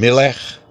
Melech